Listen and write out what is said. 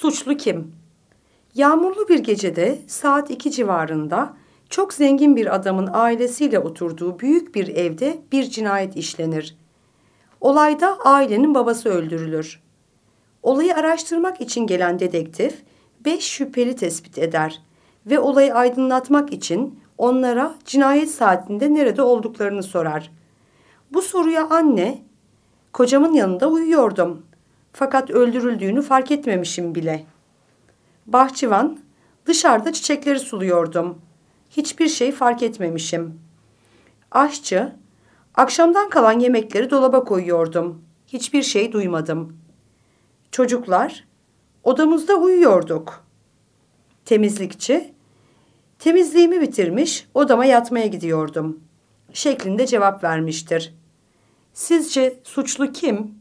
Suçlu kim? Yağmurlu bir gecede saat 2 civarında çok zengin bir adamın ailesiyle oturduğu büyük bir evde bir cinayet işlenir. Olayda ailenin babası öldürülür. Olayı araştırmak için gelen dedektif beş şüpheli tespit eder ve olayı aydınlatmak için onlara cinayet saatinde nerede olduklarını sorar. Bu soruya anne, kocamın yanında uyuyordum fakat öldürüldüğünü fark etmemişim bile. Bahçıvan, dışarıda çiçekleri suluyordum. Hiçbir şey fark etmemişim. Aşçı, akşamdan kalan yemekleri dolaba koyuyordum. Hiçbir şey duymadım. Çocuklar, odamızda uyuyorduk. Temizlikçi, temizliğimi bitirmiş, odama yatmaya gidiyordum. Şeklinde cevap vermiştir. Sizce suçlu kim?